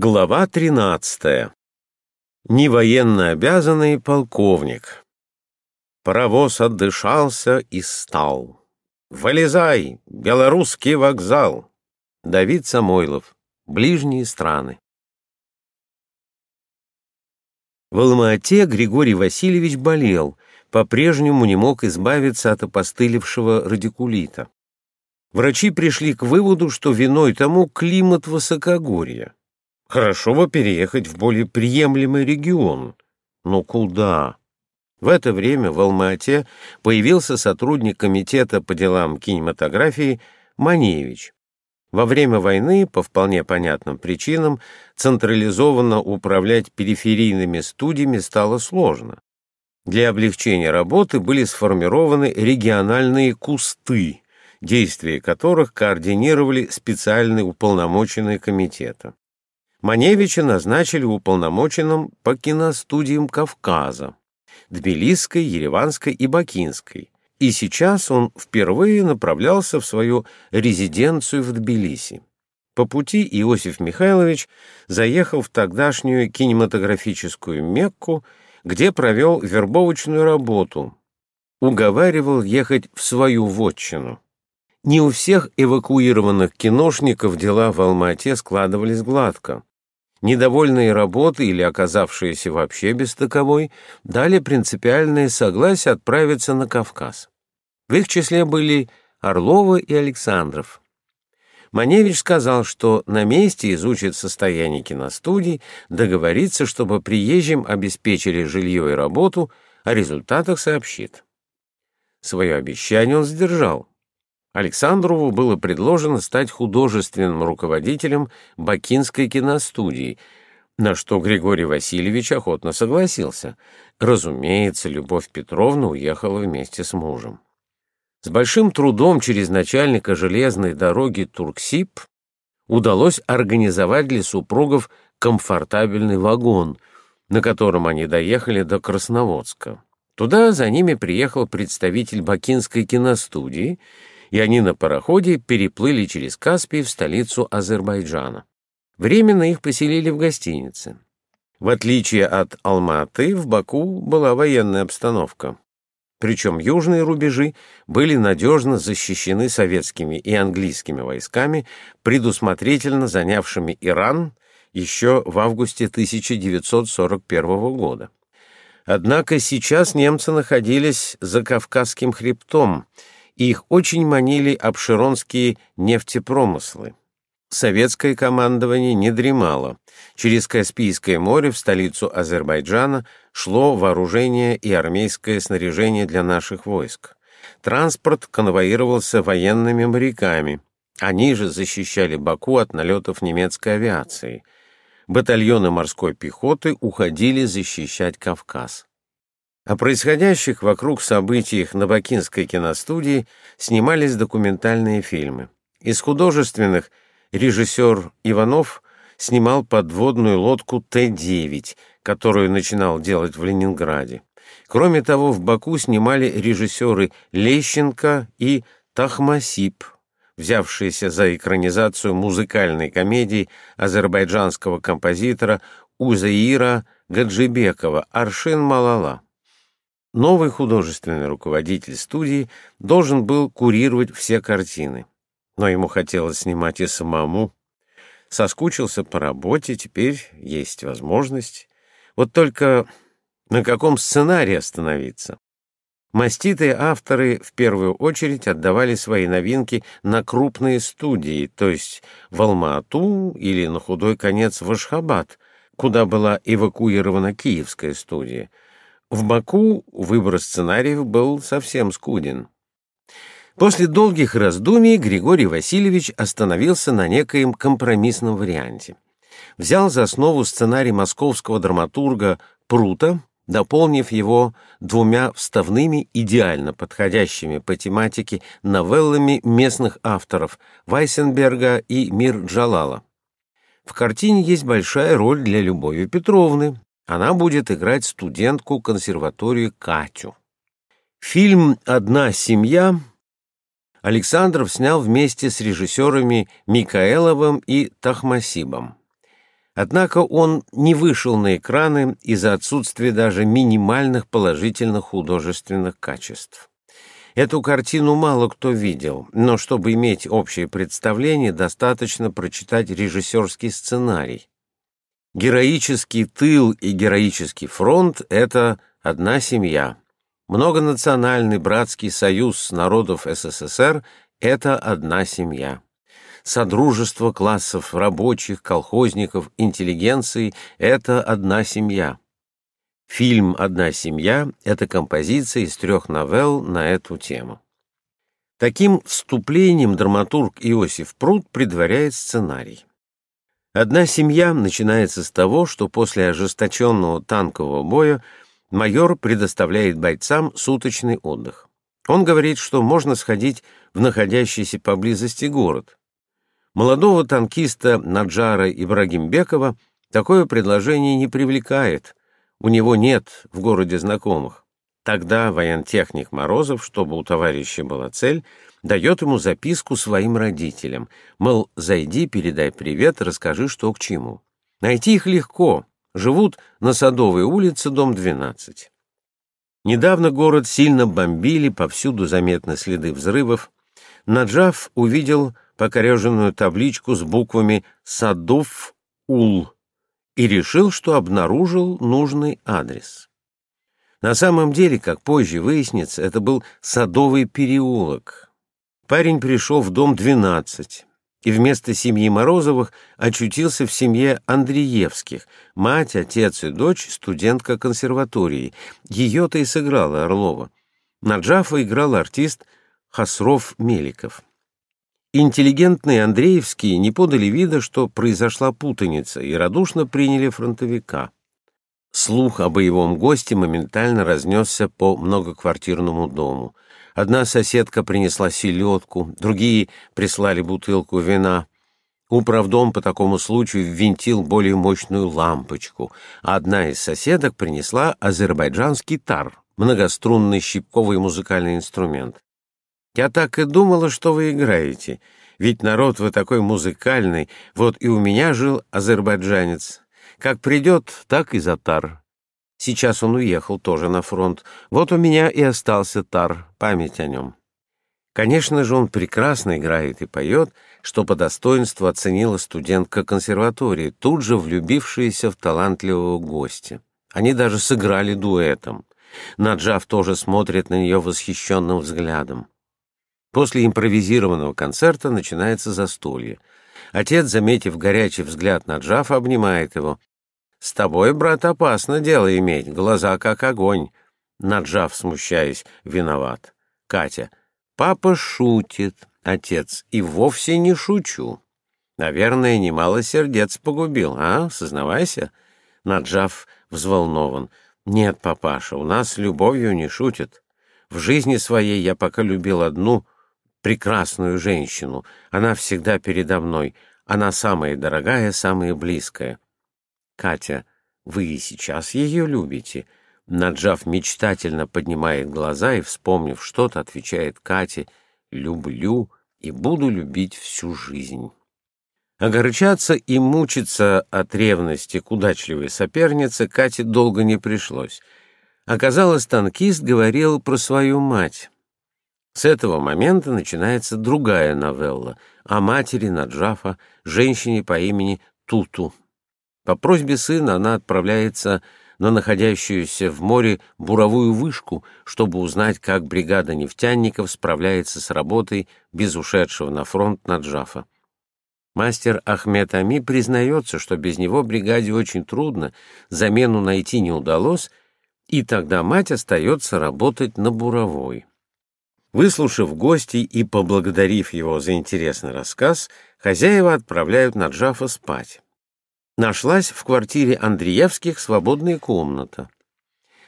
Глава 13. Невоенно обязанный полковник. Паровоз отдышался и стал. «Вылезай! Белорусский вокзал!» Давид Самойлов. Ближние страны. В Алма-Ате Григорий Васильевич болел, по-прежнему не мог избавиться от опостылевшего радикулита. Врачи пришли к выводу, что виной тому климат высокогорья. Хорошо бы переехать в более приемлемый регион. Но куда? В это время в Алма-Ате появился сотрудник комитета по делам кинематографии Маневич. Во время войны, по вполне понятным причинам, централизованно управлять периферийными студиями стало сложно. Для облегчения работы были сформированы региональные кусты, действия которых координировали специальные уполномоченные комитета. Маневича назначили уполномоченным по киностудиям Кавказа, Тбилисской, Ереванской и Бакинской, и сейчас он впервые направлялся в свою резиденцию в Тбилиси. По пути Иосиф Михайлович заехал в тогдашнюю кинематографическую Мекку, где провел вербовочную работу, уговаривал ехать в свою вотчину. Не у всех эвакуированных киношников дела в Алма-Ате складывались гладко. Недовольные работы или оказавшиеся вообще без таковой дали принципиальное согласие отправиться на Кавказ. В их числе были Орлова и Александров. Маневич сказал, что на месте изучит состояние киностудий, договорится, чтобы приезжим обеспечили жилье и работу, о результатах сообщит. Свое обещание он сдержал. Александрову было предложено стать художественным руководителем Бакинской киностудии, на что Григорий Васильевич охотно согласился. Разумеется, Любовь Петровна уехала вместе с мужем. С большим трудом через начальника железной дороги Турксип удалось организовать для супругов комфортабельный вагон, на котором они доехали до Красноводска. Туда за ними приехал представитель Бакинской киностудии — и они на пароходе переплыли через Каспий в столицу Азербайджана. Временно их поселили в гостинице. В отличие от Алматы, в Баку была военная обстановка. Причем южные рубежи были надежно защищены советскими и английскими войсками, предусмотрительно занявшими Иран еще в августе 1941 года. Однако сейчас немцы находились за Кавказским хребтом — их очень манили обширонские нефтепромыслы. Советское командование не дремало. Через Каспийское море в столицу Азербайджана шло вооружение и армейское снаряжение для наших войск. Транспорт конвоировался военными моряками. Они же защищали Баку от налетов немецкой авиации. Батальоны морской пехоты уходили защищать Кавказ. О происходящих вокруг событиях на Бакинской киностудии снимались документальные фильмы. Из художественных режиссер Иванов снимал подводную лодку Т-9, которую начинал делать в Ленинграде. Кроме того, в Баку снимали режиссеры Лещенко и Тахмасип, взявшиеся за экранизацию музыкальной комедии азербайджанского композитора Узаира Гаджибекова «Аршин Малала». Новый художественный руководитель студии должен был курировать все картины. Но ему хотелось снимать и самому. Соскучился по работе, теперь есть возможность. Вот только на каком сценарии остановиться? Маститые авторы в первую очередь отдавали свои новинки на крупные студии, то есть в Алма-Ату или на худой конец в Ашхабад, куда была эвакуирована киевская студия — в Баку выбор сценариев был совсем скуден. После долгих раздумий Григорий Васильевич остановился на некоем компромиссном варианте. Взял за основу сценарий московского драматурга Прута, дополнив его двумя вставными идеально подходящими по тематике новеллами местных авторов Вайсенберга и Мир Джалала. В картине есть большая роль для Любови Петровны, она будет играть студентку консерватории Катю. Фильм «Одна семья» Александров снял вместе с режиссерами Микаэловым и Тахмасибом. Однако он не вышел на экраны из-за отсутствия даже минимальных положительных художественных качеств. Эту картину мало кто видел, но чтобы иметь общее представление, достаточно прочитать режиссерский сценарий. Героический тыл и героический фронт — это одна семья. Многонациональный братский союз народов СССР — это одна семья. Содружество классов рабочих, колхозников, интеллигенции — это одна семья. Фильм «Одна семья» — это композиция из трех новелл на эту тему. Таким вступлением драматург Иосиф Пруд предваряет сценарий. Одна семья начинается с того, что после ожесточенного танкового боя майор предоставляет бойцам суточный отдых. Он говорит, что можно сходить в находящийся поблизости город. Молодого танкиста Наджара Ибрагимбекова такое предложение не привлекает, у него нет в городе знакомых. Тогда воентехник Морозов, чтобы у товарища была цель, дает ему записку своим родителям, мол, зайди, передай привет, расскажи, что к чему. Найти их легко, живут на Садовой улице, дом 12. Недавно город сильно бомбили, повсюду заметны следы взрывов. Наджав увидел покореженную табличку с буквами «Садов Ул» и решил, что обнаружил нужный адрес. На самом деле, как позже выяснится, это был Садовый переулок. Парень пришел в дом 12 и вместо семьи Морозовых очутился в семье Андреевских. Мать, отец и дочь — студентка консерватории. Ее-то и сыграла Орлова. Наджафа играл артист Хасров Меликов. Интеллигентные Андреевские не подали вида, что произошла путаница, и радушно приняли фронтовика. Слух о боевом госте моментально разнесся по многоквартирному дому. Одна соседка принесла селедку, другие прислали бутылку вина. Управдом по такому случаю ввинтил более мощную лампочку, а одна из соседок принесла азербайджанский тар, многострунный щипковый музыкальный инструмент. Я так и думала, что вы играете. Ведь народ вы такой музыкальный. Вот и у меня жил азербайджанец. Как придет, так и затар. Сейчас он уехал тоже на фронт. Вот у меня и остался тар, память о нем. Конечно же, он прекрасно играет и поет, что по достоинству оценила студентка консерватории, тут же влюбившаяся в талантливого гостя. Они даже сыграли дуэтом. Наджав тоже смотрит на нее восхищенным взглядом. После импровизированного концерта начинается застолье. Отец, заметив горячий взгляд на Джафа, обнимает его. «С тобой, брат, опасно дело иметь, глаза как огонь». Наджав, смущаясь, виноват. Катя. «Папа шутит, отец, и вовсе не шучу. Наверное, немало сердец погубил, а? Сознавайся». Наджав взволнован. «Нет, папаша, у нас любовью не шутят. В жизни своей я пока любил одну — прекрасную женщину. Она всегда передо мной. Она самая дорогая, самая близкая. Катя, вы и сейчас ее любите? Наджав мечтательно поднимает глаза и, вспомнив что-то, отвечает Кате «люблю и буду любить всю жизнь». Огорчаться и мучиться от ревности к удачливой сопернице Кате долго не пришлось. Оказалось, танкист говорил про свою мать. С этого момента начинается другая новелла о матери Наджафа, женщине по имени Туту. По просьбе сына она отправляется на находящуюся в море буровую вышку, чтобы узнать, как бригада нефтяников справляется с работой без ушедшего на фронт Наджафа. Мастер Ахмед Ами признается, что без него бригаде очень трудно, замену найти не удалось, и тогда мать остается работать на буровой. Выслушав гостей и поблагодарив его за интересный рассказ, хозяева отправляют Наджафа спать. Нашлась в квартире Андреевских свободная комната.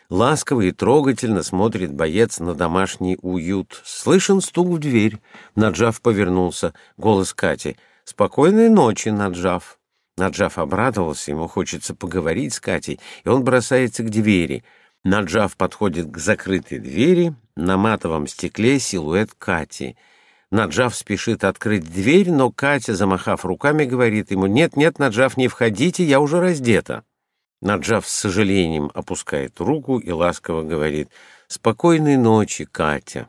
Ласково и трогательно смотрит боец на домашний уют. Слышен стук в дверь. Наджав повернулся. Голос Кати. «Спокойной ночи, Наджав». Наджав обрадовался, ему хочется поговорить с Катей, и он бросается к двери — Наджав подходит к закрытой двери, на матовом стекле силуэт Кати. Наджав спешит открыть дверь, но Катя, замахав руками, говорит ему, «Нет-нет, Наджав, не входите, я уже раздета». Наджав с сожалением опускает руку и ласково говорит, «Спокойной ночи, Катя».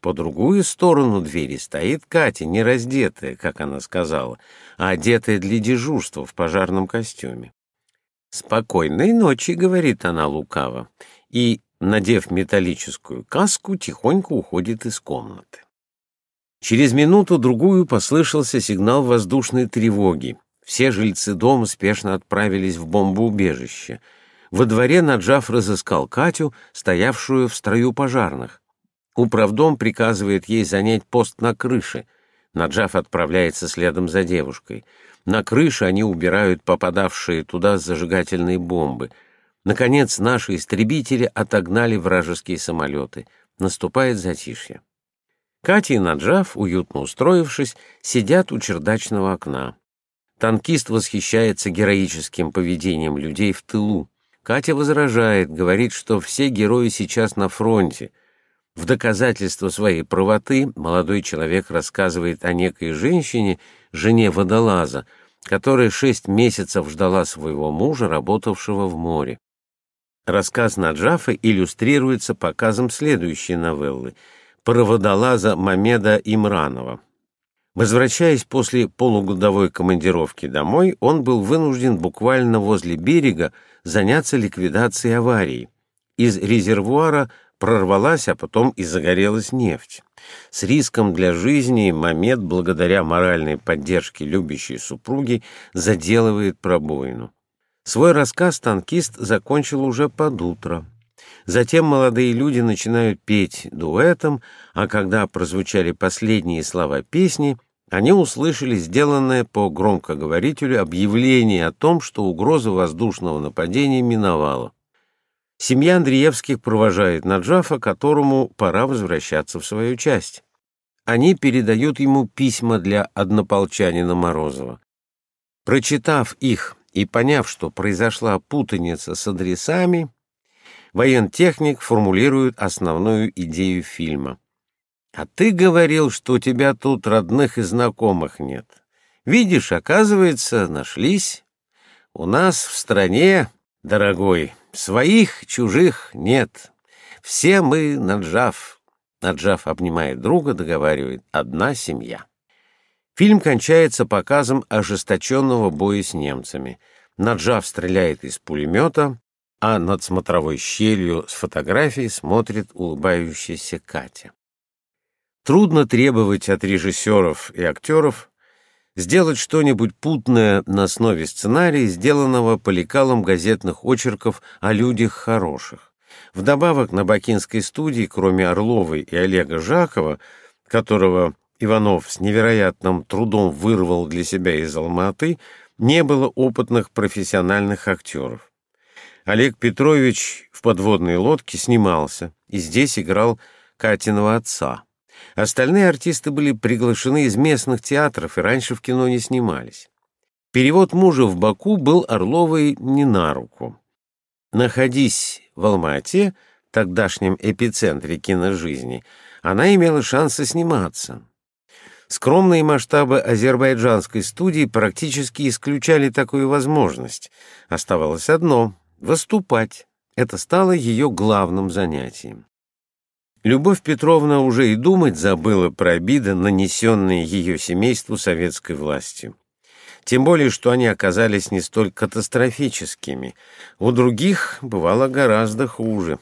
По другую сторону двери стоит Катя, не раздетая, как она сказала, а одетая для дежурства в пожарном костюме. «Спокойной ночи», — говорит она лукаво, и, надев металлическую каску, тихонько уходит из комнаты. Через минуту-другую послышался сигнал воздушной тревоги. Все жильцы дома спешно отправились в бомбоубежище. Во дворе Наджав разыскал Катю, стоявшую в строю пожарных. Управдом приказывает ей занять пост на крыше. Наджав отправляется следом за девушкой. На крыше они убирают попадавшие туда зажигательные бомбы. Наконец, наши истребители отогнали вражеские самолеты. Наступает затишье. Катя и Наджав, уютно устроившись, сидят у чердачного окна. Танкист восхищается героическим поведением людей в тылу. Катя возражает, говорит, что все герои сейчас на фронте. В доказательство своей правоты молодой человек рассказывает о некой женщине, жене водолаза, которая шесть месяцев ждала своего мужа, работавшего в море. Рассказ Наджафа иллюстрируется показом следующей новеллы — про водолаза Мамеда Имранова. Возвращаясь после полугодовой командировки домой, он был вынужден буквально возле берега заняться ликвидацией аварии. Из резервуара прорвалась, а потом и загорелась нефть. С риском для жизни Мамед, благодаря моральной поддержке любящей супруги, заделывает пробоину. Свой рассказ танкист закончил уже под утро. Затем молодые люди начинают петь дуэтом, а когда прозвучали последние слова песни, они услышали сделанное по громкоговорителю объявление о том, что угроза воздушного нападения миновала. Семья Андреевских провожает Наджафа, которому пора возвращаться в свою часть. Они передают ему письма для однополчанина Морозова. Прочитав их и поняв, что произошла путаница с адресами, воентехник формулирует основную идею фильма. «А ты говорил, что у тебя тут родных и знакомых нет. Видишь, оказывается, нашлись. У нас в стране, дорогой, своих, чужих нет. Все мы Наджав». Наджав обнимает друга, договаривает «одна семья». Фильм кончается показом ожесточенного боя с немцами. Наджав стреляет из пулемета, а над смотровой щелью с фотографией смотрит улыбающаяся Катя. Трудно требовать от режиссеров и актеров сделать что-нибудь путное на основе сценария, сделанного по лекалам газетных очерков о людях хороших. Вдобавок на бакинской студии, кроме Орловой и Олега Жакова, которого Иванов с невероятным трудом вырвал для себя из Алматы, не было опытных профессиональных актеров. Олег Петрович в подводной лодке снимался и здесь играл Катиного отца. Остальные артисты были приглашены из местных театров и раньше в кино не снимались. Перевод мужа в Баку был Орловой не на руку. Находясь в Алма-Ате, тогдашнем эпицентре киножизни, она имела шансы сниматься. Скромные масштабы азербайджанской студии практически исключали такую возможность. Оставалось одно Выступать — это стало ее главным занятием. Любовь Петровна уже и думать забыла про обиды, нанесенные ее семейству советской властью. Тем более, что они оказались не столь катастрофическими. У других бывало гораздо хуже.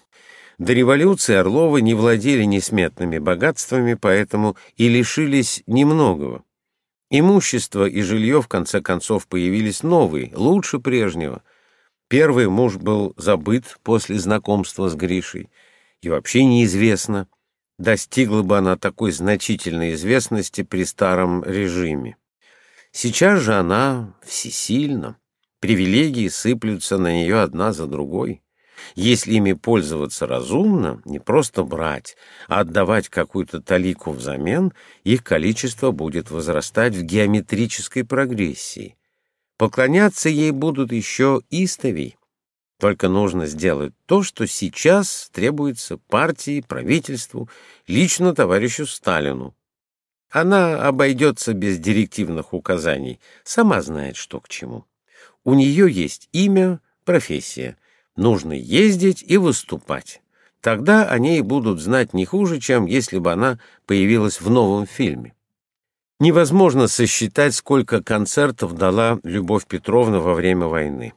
До революции Орловы не владели несметными богатствами, поэтому и лишились немногого. Имущество и жилье, в конце концов, появились новые, лучше прежнего — Первый муж был забыт после знакомства с Гришей, и вообще неизвестно, достигла бы она такой значительной известности при старом режиме. Сейчас же она всесильна, привилегии сыплются на нее одна за другой. Если ими пользоваться разумно, не просто брать, а отдавать какую-то талику взамен, их количество будет возрастать в геометрической прогрессии. Поклоняться ей будут еще истовей. Только нужно сделать то, что сейчас требуется партии, правительству, лично товарищу Сталину. Она обойдется без директивных указаний, сама знает, что к чему. У нее есть имя, профессия. Нужно ездить и выступать. Тогда о ней будут знать не хуже, чем если бы она появилась в новом фильме. Невозможно сосчитать, сколько концертов дала Любовь Петровна во время войны.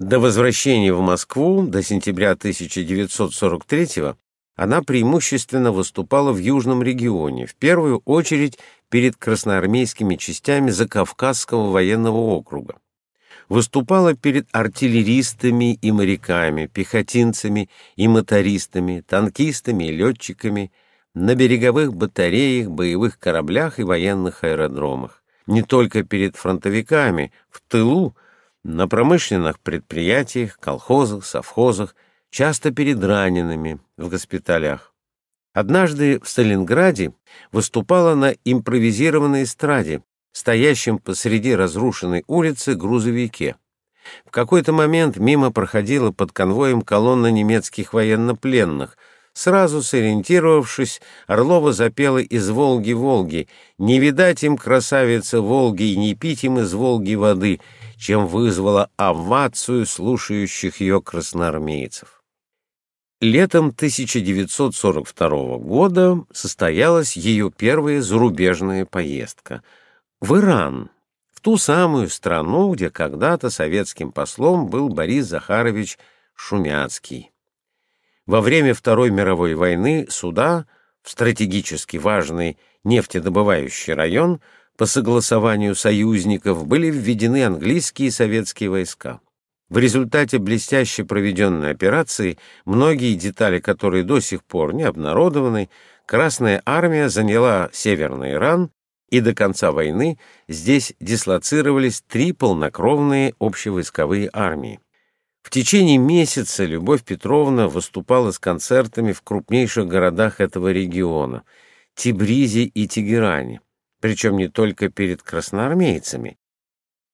До возвращения в Москву, до сентября 1943 она преимущественно выступала в Южном регионе, в первую очередь перед красноармейскими частями Закавказского военного округа. Выступала перед артиллеристами и моряками, пехотинцами и мотористами, танкистами и летчиками, на береговых батареях, боевых кораблях и военных аэродромах. Не только перед фронтовиками, в тылу, на промышленных предприятиях, колхозах, совхозах – часто перед ранеными в госпиталях. Однажды в Сталинграде выступала на импровизированной эстраде, стоящем посреди разрушенной улицы грузовике. В какой-то момент мимо проходила под конвоем колонна немецких военнопленных. Сразу сориентировавшись, Орлова запела из «Волги-Волги» «Не видать им, красавица Волги, и не пить им из Волги воды», чем вызвала овацию слушающих ее красноармейцев. Летом 1942 года состоялась ее первая зарубежная поездка в Иран, в ту самую страну, где когда-то советским послом был Борис Захарович Шумяцкий. Во время Второй мировой войны суда в стратегически важный нефтедобывающий район по согласованию союзников были введены английские и советские войска. В результате блестяще проведенной операции, многие детали которые до сих пор не обнародованы, Красная армия заняла Северный Иран, и до конца войны здесь дислоцировались три полнокровные общевойсковые армии. В течение месяца Любовь Петровна выступала с концертами в крупнейших городах этого региона – Тибризе и Тегеране, причем не только перед красноармейцами,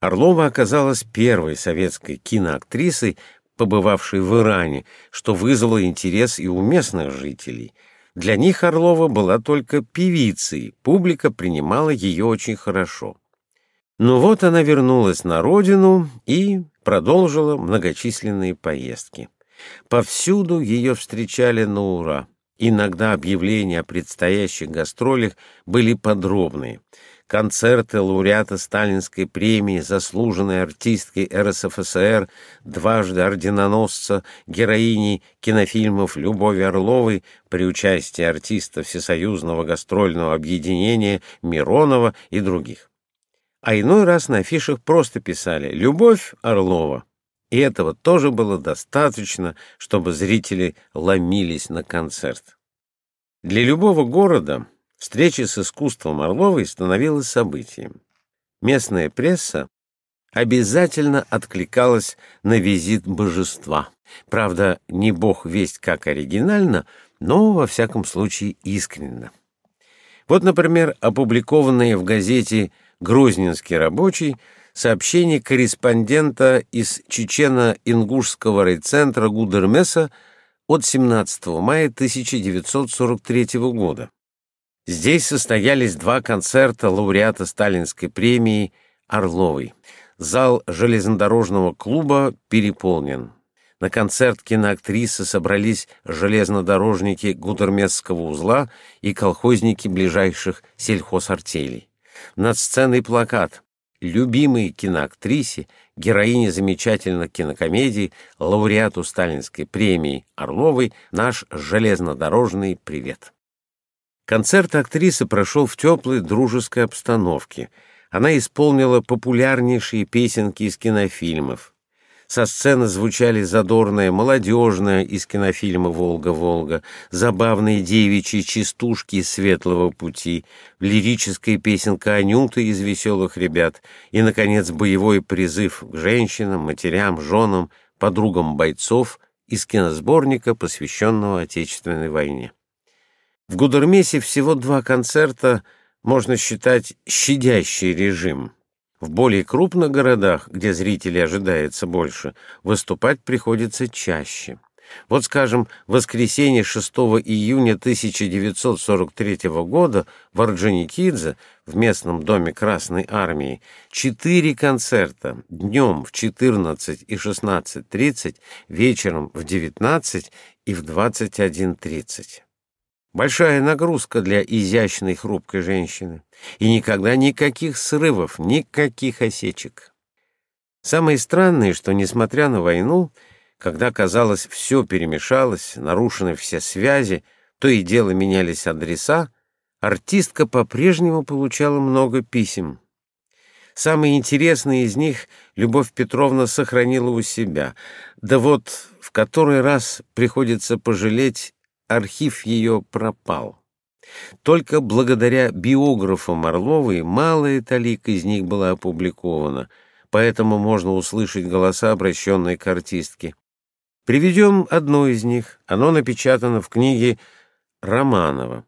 Орлова оказалась первой советской киноактрисой, побывавшей в Иране, что вызвало интерес и у местных жителей. Для них Орлова была только певицей, публика принимала ее очень хорошо. Но вот она вернулась на родину и продолжила многочисленные поездки. Повсюду ее встречали на ура. Иногда объявления о предстоящих гастролях были подробные — концерты лауреата Сталинской премии, заслуженной артистки РСФСР, дважды орденоносца, героини кинофильмов Любови Орловой при участии артиста Всесоюзного гастрольного объединения Миронова и других. А иной раз на афишах просто писали «Любовь Орлова». И этого тоже было достаточно, чтобы зрители ломились на концерт. Для любого города Встреча с искусством Орловой становилась событием. Местная пресса обязательно откликалась на визит божества. Правда, не бог весть как оригинально, но, во всяком случае, искренно. Вот, например, опубликованное в газете «Грозненский рабочий» сообщение корреспондента из Чечено-Ингушского райцентра Гудермеса от 17 мая 1943 года. Здесь состоялись два концерта лауреата Сталинской премии Орловой. Зал железнодорожного клуба переполнен. На концерт киноактрисы собрались железнодорожники Гудермесского узла и колхозники ближайших сельхозартелей. Над сценой плакат «Любимой киноактрисе, героине замечательных кинокомедий, лауреату Сталинской премии Орловой наш железнодорожный привет». Концерт актрисы прошел в теплой дружеской обстановке. Она исполнила популярнейшие песенки из кинофильмов. Со сцены звучали задорная, молодежная из кинофильма «Волга-Волга», забавные девичьи частушки из «Светлого пути», лирическая песенка Анюты из «Веселых ребят» и, наконец, боевой призыв к женщинам, матерям, женам, подругам бойцов из киносборника, посвященного Отечественной войне. В Гудермесе всего два концерта можно считать щадящий режим. В более крупных городах, где зрителей ожидается больше, выступать приходится чаще. Вот, скажем, в воскресенье 6 июня 1943 года в Орджоникидзе, в местном доме Красной Армии, четыре концерта днем в 14 и 16.30, вечером в 19 и в 21.30. Большая нагрузка для изящной хрупкой женщины. И никогда никаких срывов, никаких осечек. Самое странное, что, несмотря на войну, когда, казалось, все перемешалось, нарушены все связи, то и дело менялись адреса, артистка по-прежнему получала много писем. Самые интересные из них Любовь Петровна сохранила у себя. Да вот в который раз приходится пожалеть, архив ее пропал. Только благодаря биографам Орловой малая талика из них была опубликована, поэтому можно услышать голоса, обращенные к артистке. Приведем одно из них. Оно напечатано в книге Романова.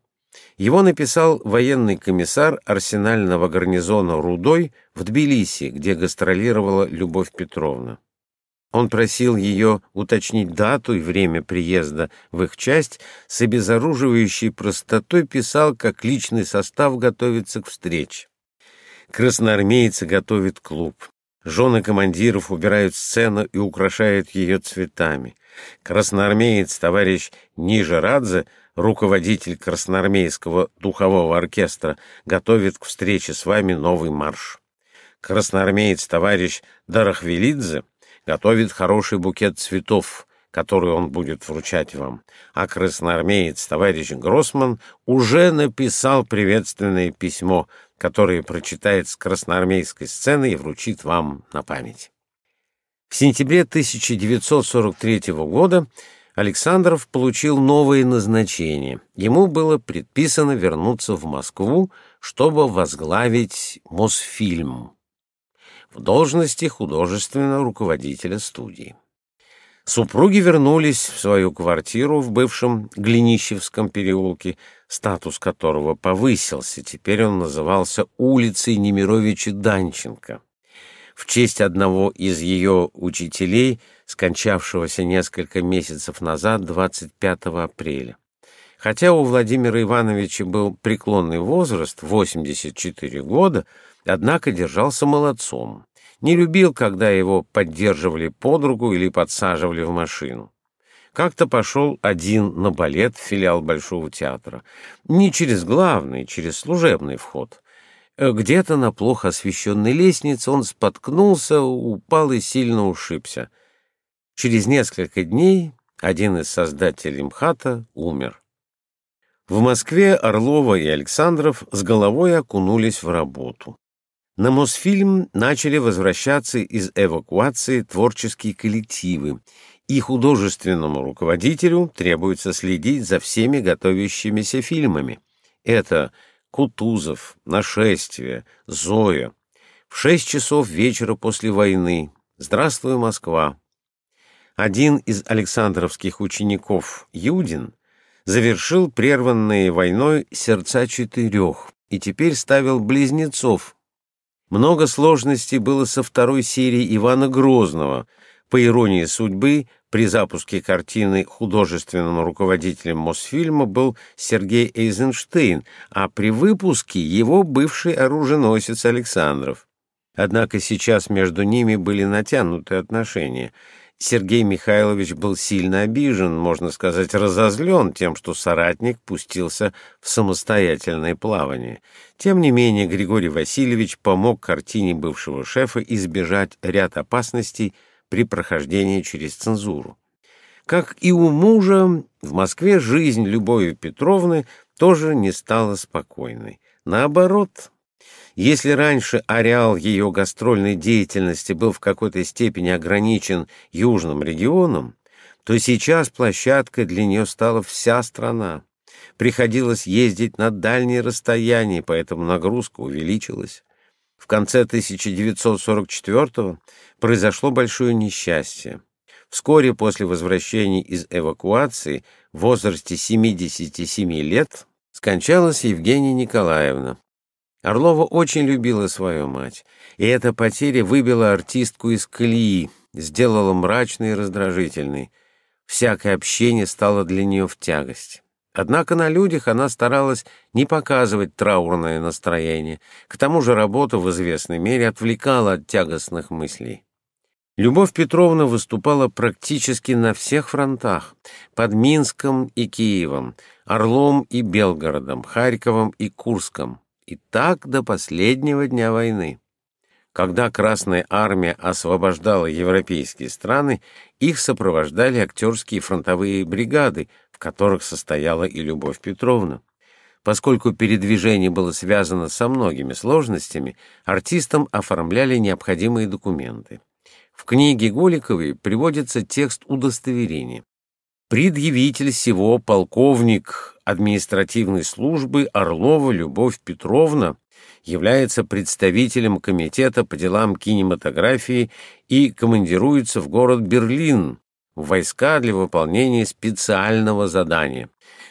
Его написал военный комиссар арсенального гарнизона Рудой в Тбилиси, где гастролировала Любовь Петровна. Он просил ее уточнить дату и время приезда в их часть, с обезоруживающей простотой писал, как личный состав готовится к встрече. Красноармейцы готовят клуб. Жены командиров убирают сцену и украшают ее цветами. Красноармеец товарищ Нижерадзе, руководитель красноармейского духового оркестра, готовит к встрече с вами новый марш. Красноармеец товарищ Дарахвелидзе готовит хороший букет цветов, который он будет вручать вам. А красноармеец товарищ Гроссман уже написал приветственное письмо — которые прочитает с красноармейской сцены и вручит вам на память. В сентябре 1943 года Александров получил новое назначение. Ему было предписано вернуться в Москву, чтобы возглавить Мосфильм в должности художественного руководителя студии. Супруги вернулись в свою квартиру в бывшем Глинищевском переулке, статус которого повысился. Теперь он назывался улицей Немировича Данченко. В честь одного из ее учителей, скончавшегося несколько месяцев назад, 25 апреля. Хотя у Владимира Ивановича был преклонный возраст, 84 года, однако держался молодцом не любил, когда его поддерживали под руку или подсаживали в машину. Как-то пошел один на балет в филиал Большого театра. Не через главный, через служебный вход. Где-то на плохо освещенной лестнице он споткнулся, упал и сильно ушибся. Через несколько дней один из создателей МХАТа умер. В Москве Орлова и Александров с головой окунулись в работу. На Мосфильм начали возвращаться из эвакуации творческие коллективы, и художественному руководителю требуется следить за всеми готовящимися фильмами. Это Кутузов, Нашествие, Зоя. В шесть часов вечера после войны. Здравствуй, Москва. Один из Александровских учеников, Юдин, завершил прерванные войной «Сердца четырех» и теперь ставил близнецов много сложностей было со второй серией Ивана Грозного. По иронии судьбы, при запуске картины художественным руководителем Мосфильма был Сергей Эйзенштейн, а при выпуске его бывший оруженосец Александров. Однако сейчас между ними были натянутые отношения — Сергей Михайлович был сильно обижен, можно сказать, разозлен тем, что соратник пустился в самостоятельное плавание. Тем не менее, Григорий Васильевич помог картине бывшего шефа избежать ряд опасностей при прохождении через цензуру. Как и у мужа, в Москве жизнь Любови Петровны тоже не стала спокойной. Наоборот, если раньше ареал ее гастрольной деятельности был в какой-то степени ограничен южным регионом, то сейчас площадкой для нее стала вся страна. Приходилось ездить на дальние расстояния, поэтому нагрузка увеличилась. В конце 1944 произошло большое несчастье. Вскоре после возвращения из эвакуации в возрасте 77 лет скончалась Евгения Николаевна. Орлова очень любила свою мать, и эта потеря выбила артистку из колеи, сделала мрачной и раздражительной. всякое общение стало для нее в тягость. Однако на людях она старалась не показывать траурное настроение, к тому же работа в известной мере отвлекала от тягостных мыслей. Любовь Петровна выступала практически на всех фронтах — под Минском и Киевом, Орлом и Белгородом, Харьковом и Курском, и так до последнего дня войны. Когда Красная Армия освобождала европейские страны, их сопровождали актерские фронтовые бригады, в которых состояла и Любовь Петровна. Поскольку передвижение было связано со многими сложностями, артистам оформляли необходимые документы. В книге Голиковой приводится текст удостоверения. Предъявитель всего полковник административной службы Орлова Любовь Петровна является представителем Комитета по делам кинематографии и командируется в город Берлин в войска для выполнения специального задания.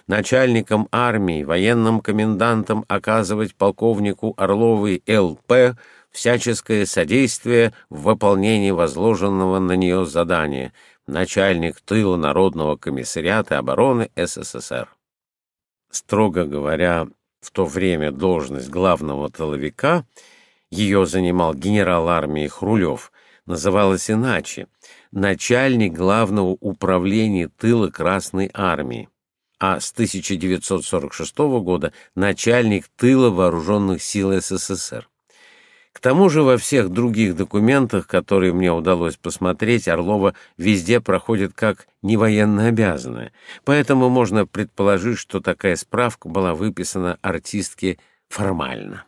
Начальником армии, военным комендантом оказывать полковнику Орловой ЛП всяческое содействие в выполнении возложенного на нее задания. Начальник тыла Народного комиссариата обороны СССР. Строго говоря, в то время должность главного тыловика, ее занимал генерал армии Хрулев, называлась иначе — начальник главного управления тыла Красной армии, а с 1946 года начальник тыла вооруженных сил СССР. К тому же во всех других документах, которые мне удалось посмотреть, Орлова везде проходит как невоенно обязанная, поэтому можно предположить, что такая справка была выписана артистке формально.